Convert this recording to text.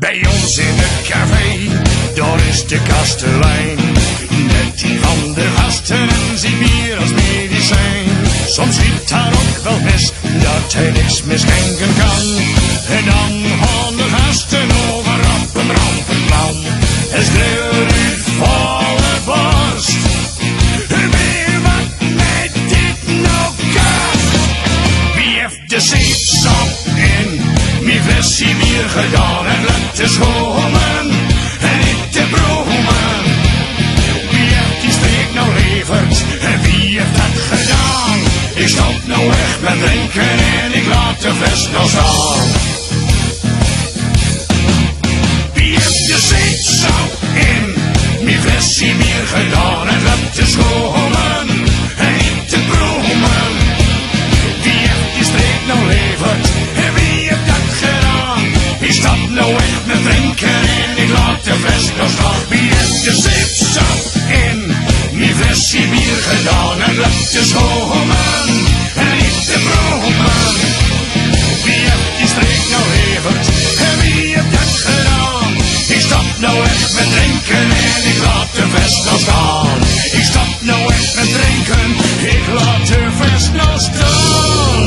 Bij ons in het café, daar is de kastelein. Net die van hasten gasten en ziet bier als medicijn. Soms ziet daar ook wel mis, dat hij niks meer kan. En dan gaan de gasten over op een rampenplan. En schreeuwen u volle borst. Nou de zeepsap in. Wie verschijnt weer gedaan en niet de bromen? Wie heeft die streek nou leverd en wie heeft dat gedaan? Ik stop nou echt met drinken en ik laat de fles nou staan. Drinken en ik laat de fles nou staan. Wie heeft de in mijn versie bier gedaan en laat de schomen en niet de bromen? Wie heeft die streek nou leverd en wie heeft dat gedaan? Ik stap nou echt met drinken en ik laat de fles nou staan. Ik stap nou echt met drinken, ik laat de fles nou staan.